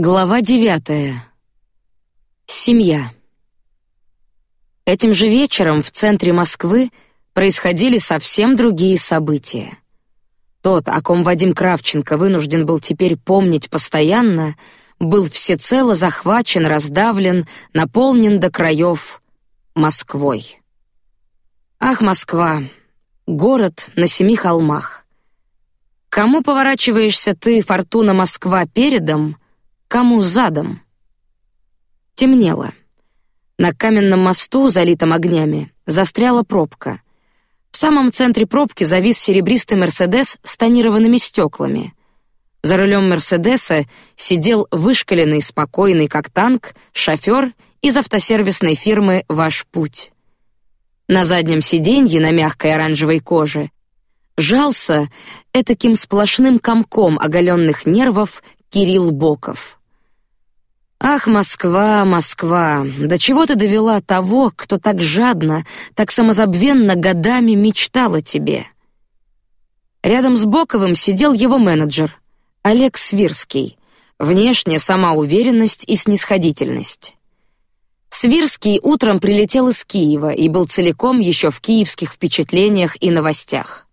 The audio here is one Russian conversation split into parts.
Глава девятая. Семья. Этим же вечером в центре Москвы происходили совсем другие события. Тот, о ком Вадим Кравченко вынужден был теперь помнить постоянно, был всецело захвачен, раздавлен, наполнен до краев Москвой. Ах, Москва, город на семи холмах. Кому поворачиваешься ты, Фортуна Москва, передом — кому задом. Темнело. На каменном мосту, залитом огнями, застряла пробка. В самом центре пробки завис серебристый Мерседес с тонированными стеклами. За рулем Мерседеса сидел вышкаленный, спокойный, как танк, шофер из автосервисной фирмы «Ваш путь». На заднем сиденье на мягкой оранжевой коже жался этаким сплошным комком оголенных нервов Кирилл Боков. Ах, Москва, Москва, до чего ты довела того, кто так жадно, так самозабвенно годами мечтал о тебе? Рядом с Боковым сидел его менеджер Олег Свирский. Внешне сама уверенность и снисходительность. Свирский утром прилетел из Киева и был целиком еще в киевских впечатлениях и новостях.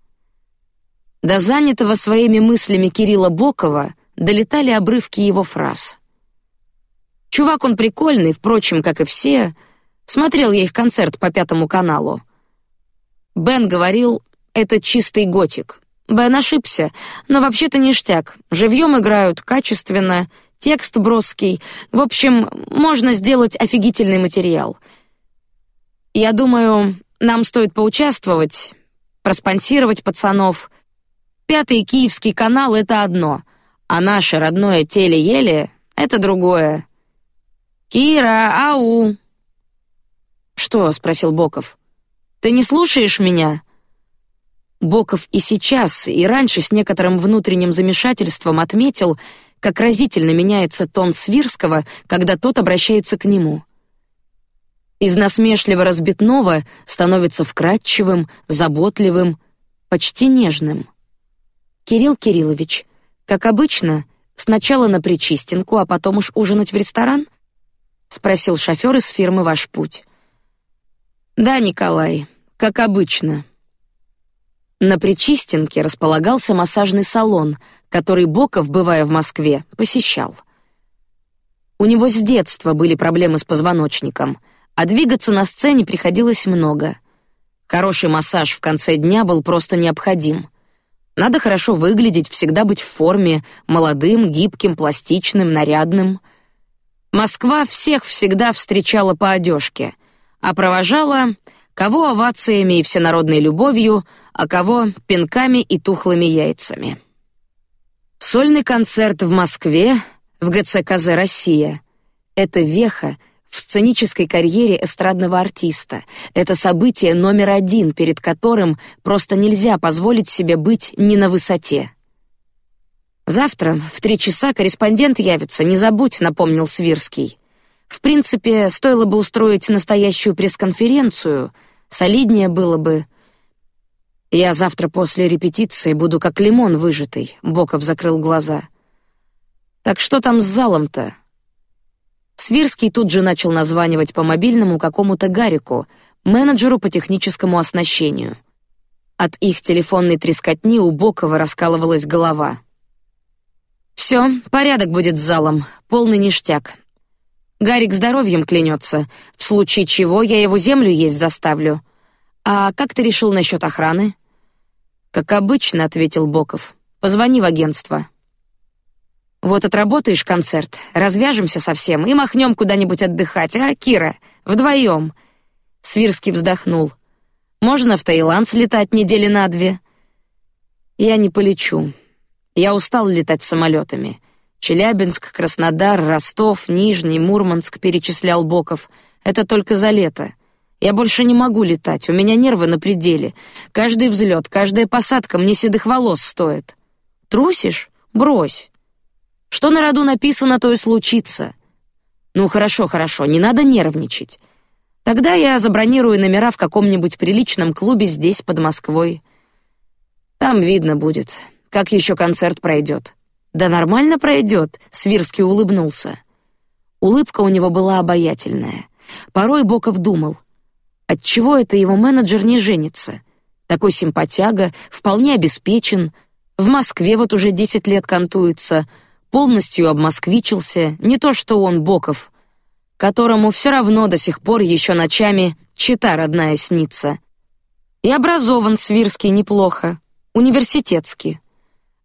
До занятого своими мыслями Кирилла Бокова долетали обрывки его фраз. Чувак он прикольный, впрочем, как и все. Смотрел я их концерт по пятому каналу. Бен говорил, это чистый готик. Бен ошибся, но вообще-то ништяк. Живьем играют, качественно, текст броский. В общем, можно сделать офигительный материал. Я думаю, нам стоит поучаствовать, проспонсировать пацанов. Пятый киевский канал — это одно, а наше родное теле-еле — это другое. Кира, ау. Что? спросил Боков. Ты не слушаешь меня? Боков и сейчас, и раньше с некоторым внутренним замешательством отметил, как разительно меняется тон Свирского, когда тот обращается к нему. Из насмешливо разбитного становится вкрадчивым, заботливым, почти нежным. Кирилл Кириллович, как обычно, сначала на причистинку, а потом уж ужинать в ресторан спросил шофер из фирмы Ваш путь. Да, Николай, как обычно. На Причистенке располагался массажный салон, который Боков, бывая в Москве, посещал. У него с детства были проблемы с позвоночником, а двигаться на сцене приходилось много. Хороший массаж в конце дня был просто необходим. Надо хорошо выглядеть, всегда быть в форме, молодым, гибким, пластичным, нарядным — Москва всех всегда встречала по одежке, а провожала кого овациями и всенародной любовью, а кого пинками и тухлыми яйцами. Сольный концерт в Москве в ГЦКЗ Россия. Это веха в сценической карьере эстрадного артиста. Это событие номер один, перед которым просто нельзя позволить себе быть не на высоте. Завтра в три часа корреспондент явится, не забудь, напомнил Свирский. В принципе, стоило бы устроить настоящую пресс-конференцию, солиднее было бы. Я завтра после репетиции буду как лимон выжатый. Боков закрыл глаза. Так что там с залом-то? Свирский тут же начал названивать по мобильному какому-то Гарику, менеджеру по техническому оснащению. От их телефонной трескотни у Бокова раскалывалась голова. Все, порядок будет с залом, полный ништяк. Гарик здоровьем клянется, в случае чего я его землю есть заставлю. А как ты решил насчет охраны? Как обычно, ответил Боков. Позвони в агентство. Вот отработаешь концерт, развяжемся совсем и махнем куда-нибудь отдыхать, а, Кира, вдвоем. Свирский вздохнул. Можно в Таиланд слетать недели на две. Я не полечу. Я устал летать самолетами. Челябинск, Краснодар, Ростов, Нижний, Мурманск, перечислял Боков. Это только за лето. Я больше не могу летать, у меня нервы на пределе. Каждый взлет, каждая посадка мне седых волос стоит. Трусишь? Брось. Что на роду написано, то и случится. Ну хорошо, хорошо, не надо нервничать. Тогда я забронирую номера в каком-нибудь приличном клубе здесь под Москвой. Там видно будет. Как еще концерт пройдет? Да нормально пройдет, Свирский улыбнулся. Улыбка у него была обаятельная. Порой Боков думал, отчего это его менеджер не женится. Такой симпатяга, вполне обеспечен, в Москве вот уже десять лет кантуется, полностью обмосквичился, не то что он Боков, которому все равно до сих пор еще ночами чита родная снится. И образован Свирский неплохо, университетский.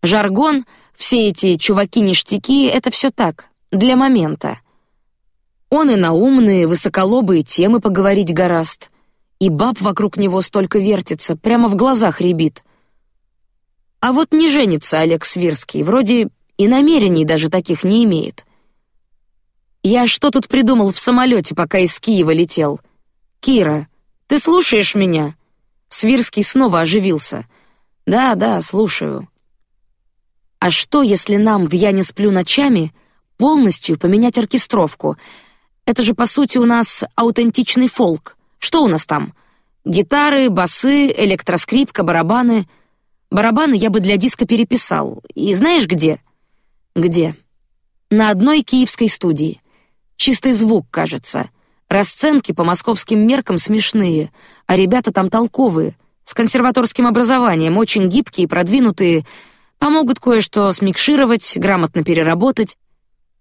Жаргон, все эти чуваки-ништяки — это все так, для момента. Он и на умные, высоколобые темы поговорить гораст, и баб вокруг него столько вертится, прямо в глазах рябит. А вот не женится Олег Свирский, вроде и намерений даже таких не имеет. Я что тут придумал в самолете, пока из Киева летел? Кира, ты слушаешь меня? Свирский снова оживился. Да, да, слушаю. А что, если нам в «Я не сплю ночами» полностью поменять оркестровку? Это же по сути у нас аутентичный фолк. Что у нас там? Гитары, басы, электроскрипка, барабаны. Барабаны я бы для диска переписал. И знаешь где? Где? На одной киевской студии. Чистый звук, кажется. Расценки по московским меркам смешные, а ребята там толковые, с консерваторским образованием, очень гибкие и продвинутые, помогут кое-что смикшировать, грамотно переработать.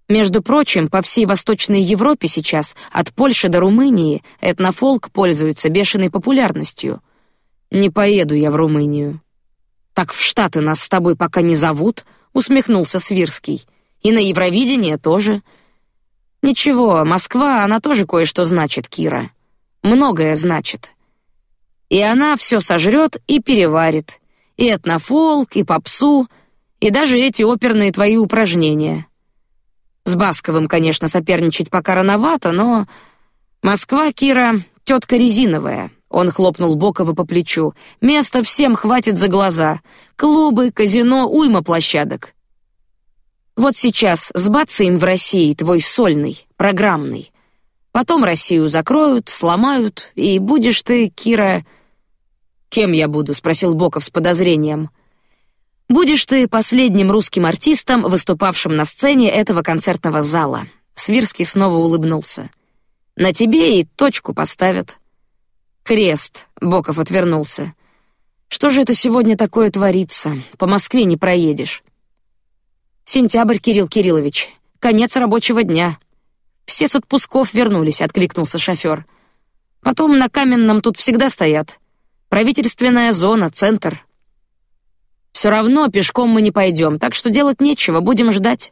Между прочим, по всей Восточной Европе сейчас, от Польши до Румынии, этнофолк пользуется бешеной популярностью. Не поеду я в Румынию. Так в Штаты нас с тобой пока не зовут, усмехнулся Свирский. И на Евровидение тоже. Ничего, Москва, она тоже кое-что значит, Кира. Многое значит. И она все сожрет и переварит. И этнофолк, и попсу, и даже эти оперные твои упражнения. С Басковым, конечно, соперничать пока рановато, но Москва, Кира, тетка резиновая. Он хлопнул Бокова по плечу. Места всем хватит за глаза. Клубы, казино, уйма площадок. Вот сейчас сбацаем в России твой сольный, программный. Потом Россию закроют, сломают, и будешь ты, Кира... Кем я буду? спросил Боков с подозрением. Будешь ты последним русским артистом, выступавшим на сцене этого концертного зала. Свирский снова улыбнулся. На тебе и точку поставят. Крест. Боков отвернулся. Что же это сегодня такое творится? По Москве не проедешь. Сентябрь, Кирилл Кириллович. Конец рабочего дня. Все с отпусков вернулись, откликнулся шофер. Потом на каменном тут всегда стоят. Правительственная зона, центр. Все равно пешком мы не пойдем, так что делать нечего, будем ждать.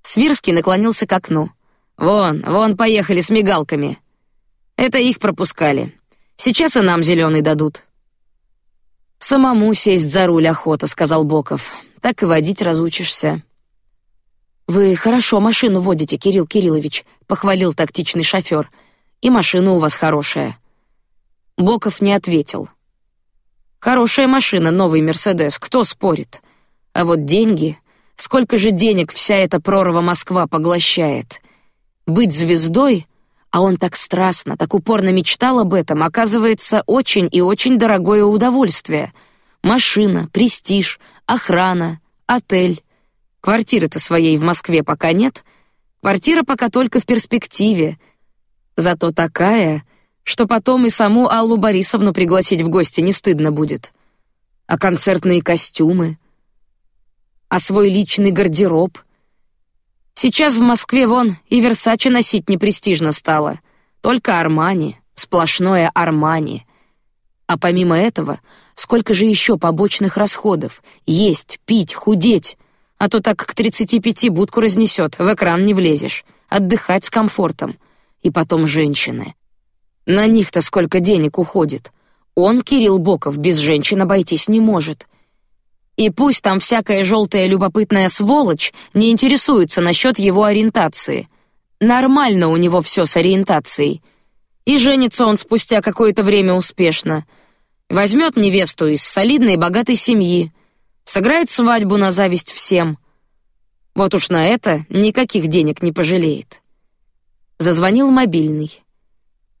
Свирский наклонился к окну. Вон, вон поехали с мигалками. Это их пропускали. Сейчас и нам зеленый дадут. Самому сесть за руль охота, сказал Боков. Так и водить разучишься. Вы хорошо машину водите, Кирилл Кириллович, похвалил тактичный шофер. И машина у вас хорошая. Боков не ответил. Хорошая машина, новый Мерседес, кто спорит? А вот деньги, сколько же денег вся эта прорва Москва поглощает? Быть звездой, а он так страстно, так упорно мечтал об этом, оказывается очень и очень дорогое удовольствие. Машина, престиж, охрана, отель. Квартиры-то своей в Москве пока нет. Квартира пока только в перспективе. Зато такая, что потом и саму Аллу Борисовну пригласить в гости не стыдно будет. А концертные костюмы, а свой личный гардероб. Сейчас в Москве вон и Версаче носить не престижно стало, только Армани, сплошное Армани. А помимо этого, сколько же еще побочных расходов: есть, пить, худеть а то так к тридцати пяти будку разнесет, в экран не влезешь. Отдыхать с комфортом. И потом женщины. На них-то сколько денег уходит. Он, Кирилл Боков, без женщин обойтись не может. И пусть там всякая желтая любопытная сволочь не интересуется насчет его ориентации. Нормально у него все с ориентацией. И женится он спустя какое-то время успешно. Возьмет невесту из солидной богатой семьи, сыграет свадьбу на зависть всем. Вот уж на это никаких денег не пожалеет. Зазвонил мобильный.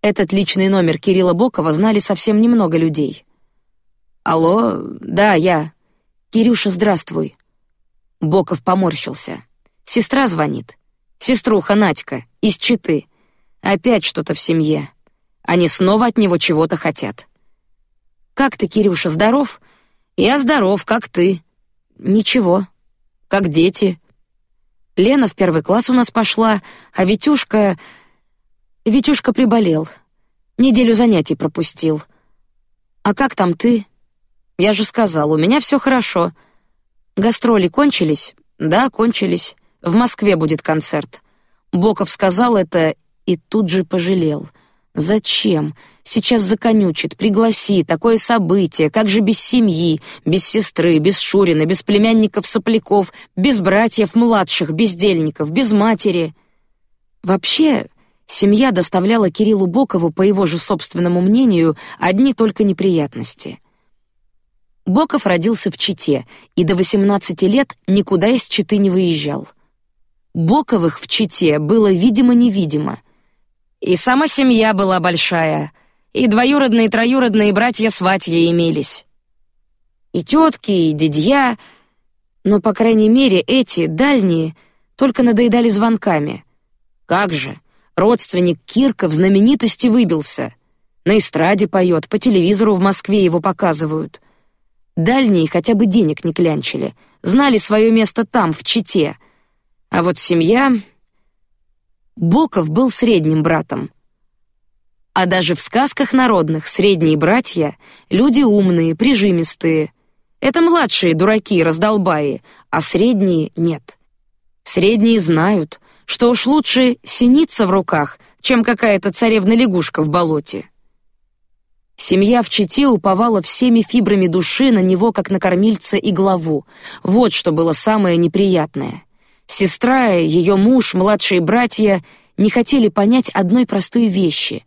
Этот личный номер Кирилла Бокова знали совсем немного людей. Алло, да, я. Кирюша, здравствуй. Боков поморщился. Сестра звонит. Сеструха Надька из Читы. Опять что-то в семье. Они снова от него чего-то хотят. Как ты, Кирюша, здоров? Я здоров, как ты? Ничего. Как дети? Лена в первый класс у нас пошла, а Витюшка... Витюшка приболел. Неделю занятий пропустил. А как там ты? Я же сказал, у меня все хорошо. Гастроли кончились? Да, кончились. В Москве будет концерт. Боков сказал это и тут же пожалел. Зачем? Сейчас законючит, пригласи, такое событие, как же без семьи, без сестры, без Шурина, без племянников-сопляков, без братьев младших, бездельников, без матери. Вообще, семья доставляла Кириллу Бокову, по его же собственному мнению, одни только неприятности. Боков родился в Чите и до 18 лет никуда из Читы не выезжал. Боковых в Чите было видимо-невидимо. И сама семья была большая, и двоюродные троюродные братья-сватья имелись. И тетки, и дядья, но, по крайней мере, эти, дальние, только надоедали звонками. Как же, родственник Кирка в знаменитости выбился. На эстраде поет, по телевизору в Москве его показывают. Дальние хотя бы денег не клянчили, знали свое место там, в Чите. А вот семья... Боков был средним братом, а даже в сказках народных средние братья — люди умные, прижимистые. Это младшие дураки, раздолбаи, а средние — нет. Средние знают, что уж лучше синица в руках, чем какая-то царевна-лягушка в болоте. Семья в Чите уповала всеми фибрами души на него, как на кормильца и главу. Вот что было самое неприятное. Сестра, ее муж, младшие братья не хотели понять одной простой вещи.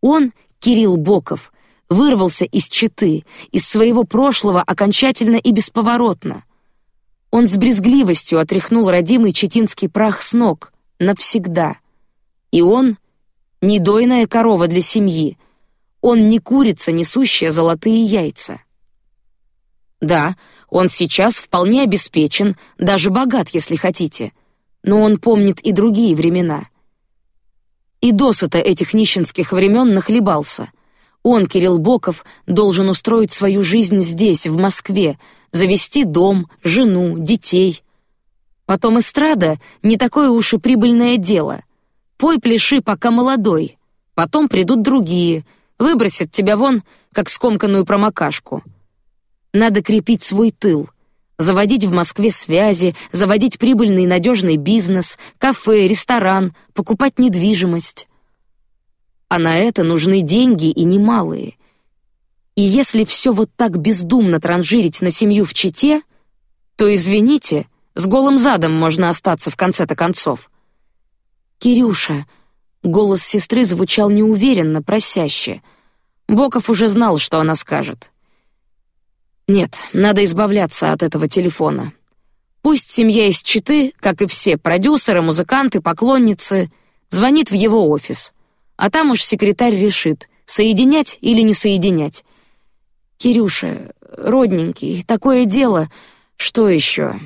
Он, Кирилл Боков, вырвался из Читы, из своего прошлого окончательно и бесповоротно. Он с брезгливостью отряхнул родимый читинский прах с ног навсегда. И он не дойная корова для семьи. Он не курица, несущая золотые яйца. Да, он сейчас вполне обеспечен, даже богат, если хотите, но он помнит и другие времена — и досыта этих нищенских времен нахлебался. Он, Кирилл Боков, должен устроить свою жизнь здесь, в Москве, завести дом, жену, детей. Потом эстрада не такое уж и прибыльное дело. Пой, пляши, пока молодой. Потом придут другие, выбросят тебя вон, как скомканную промокашку. Надо крепить свой тыл — заводить в Москве связи, заводить прибыльный и надежный бизнес, кафе, ресторан, покупать недвижимость. А на это нужны деньги и немалые. И если все вот так бездумно транжирить на семью в Чите, то извините, с голым задом можно остаться в конце-то концов. Кирюша, голос сестры звучал неуверенно, просяще. Боков уже знал, что она скажет. Нет, надо избавляться от этого телефона. Пусть семья из Читы, как и все продюсеры, музыканты, поклонницы, звонит в его офис, а там уж секретарь решит, соединять или не соединять. Кирюша, родненький, такое дело, что еще?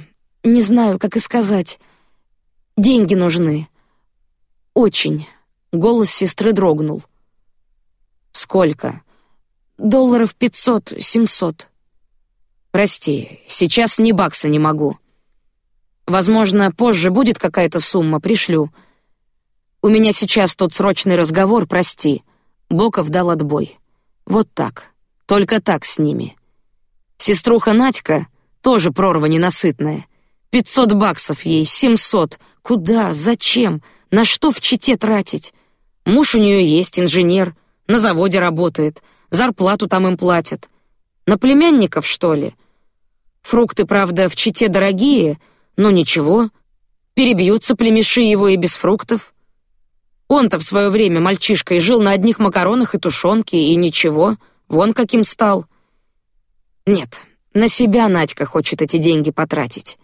Не знаю, как и сказать. Деньги нужны. Очень. Голос сестры дрогнул. Сколько? Долларов пятьсот, семьсот. Прости, сейчас ни бакса не могу. Возможно, позже будет какая-то сумма, пришлю. У меня сейчас тут срочный разговор, прости. Боков дал отбой. Вот так, только так с ними. Сеструха Надька тоже прорва ненасытная. Пятьсот баксов ей, семьсот. Куда? Зачем? На что в Чите тратить? Муж у нее есть инженер, на заводе работает, зарплату там им платят. На племянников что ли? Фрукты, правда, в Чите дорогие, но ничего, перебьются племеши его и без фруктов. Он-то в свое время мальчишкой жил на одних макаронах и тушенке, и ничего, вон каким стал. Нет, на себя Надька хочет эти деньги потратить.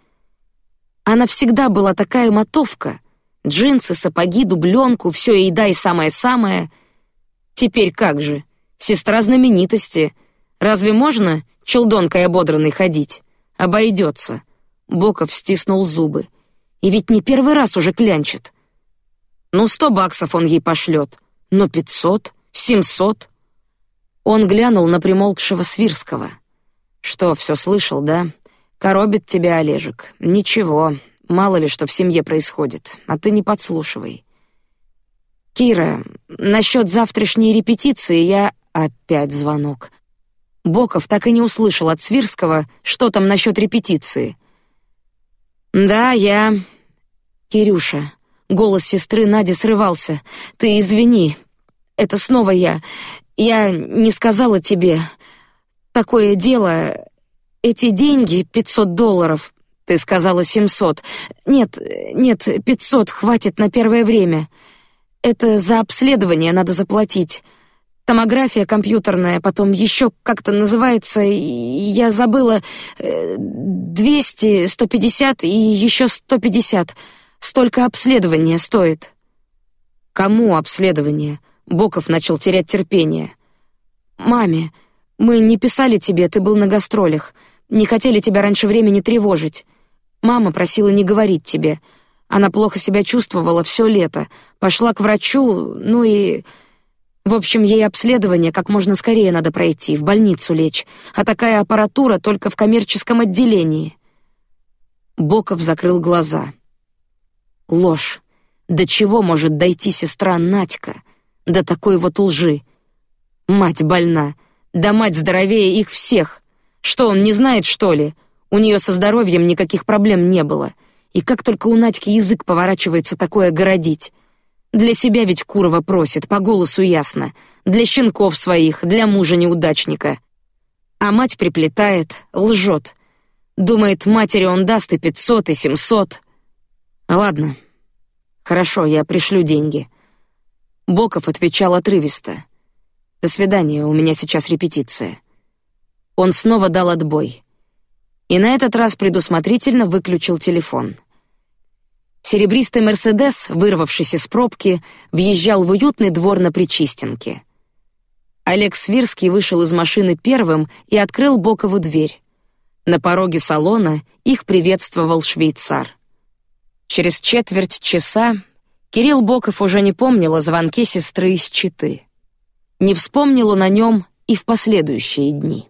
Она всегда была такая мотовка. Джинсы, сапоги, дубленку, все еда и самое-самое. Теперь как же? Сестра знаменитости. Разве можно челдонкой ободранной ходить? Обойдется. Боков стиснул зубы. И ведь не первый раз уже клянчит. Ну, сто баксов он ей пошлет, но пятьсот, семьсот. Он глянул на примолкшего Свирского. Что, все слышал, да? Коробит тебя Олежек. Ничего, мало ли что в семье происходит, а ты не подслушивай. Кира, насчет завтрашней репетиции я опять звонок. Боков так и не услышал от Свирского, что там насчет репетиции. Да, я. Кирюша, голос сестры Нади срывался. Ты извини, это снова я. Я не сказала тебе. Такое дело. Эти деньги, пятьсот долларов. Ты сказала семьсот. Нет, нет, пятьсот хватит на первое время. Это за обследование надо заплатить. Томография компьютерная, потом еще как-то называется, я забыла, э, двести, сто пятьдесят и еще сто пятьдесят. Столько обследования стоит. Кому обследование? Боков начал терять терпение. Маме, мы не писали тебе, ты был на гастролях, не хотели тебя раньше времени тревожить. Мама просила не говорить тебе. Она плохо себя чувствовала все лето, пошла к врачу, ну и в общем, ей обследование как можно скорее надо пройти, в больницу лечь, а такая аппаратура только в коммерческом отделении. Боков закрыл глаза. Ложь. До чего может дойти сестра Надька? До такой вот лжи. Мать больна. Да мать здоровее их всех. Что он не знает, что ли? У нее со здоровьем никаких проблем не было. И как только у Надьки язык поворачивается такое городить. Для себя ведь Курова просит, по голосу ясно. Для щенков своих, для мужа неудачника. А мать приплетает, лжет. Думает, матери он даст и пятьсот, и семьсот. Ладно, хорошо, я пришлю деньги. Боков отвечал отрывисто. До свидания, у меня сейчас репетиция. Он снова дал отбой. И на этот раз предусмотрительно выключил телефон. Серебристый Мерседес, вырвавшись из пробки, въезжал в уютный двор на Причистенке. Олег Свирский вышел из машины первым и открыл Бокову дверь. На пороге салона их приветствовал швейцар. Через четверть часа Кирилл Боков уже не помнил о звонке сестры из Читы. Не вспомнил он о нем и в последующие дни.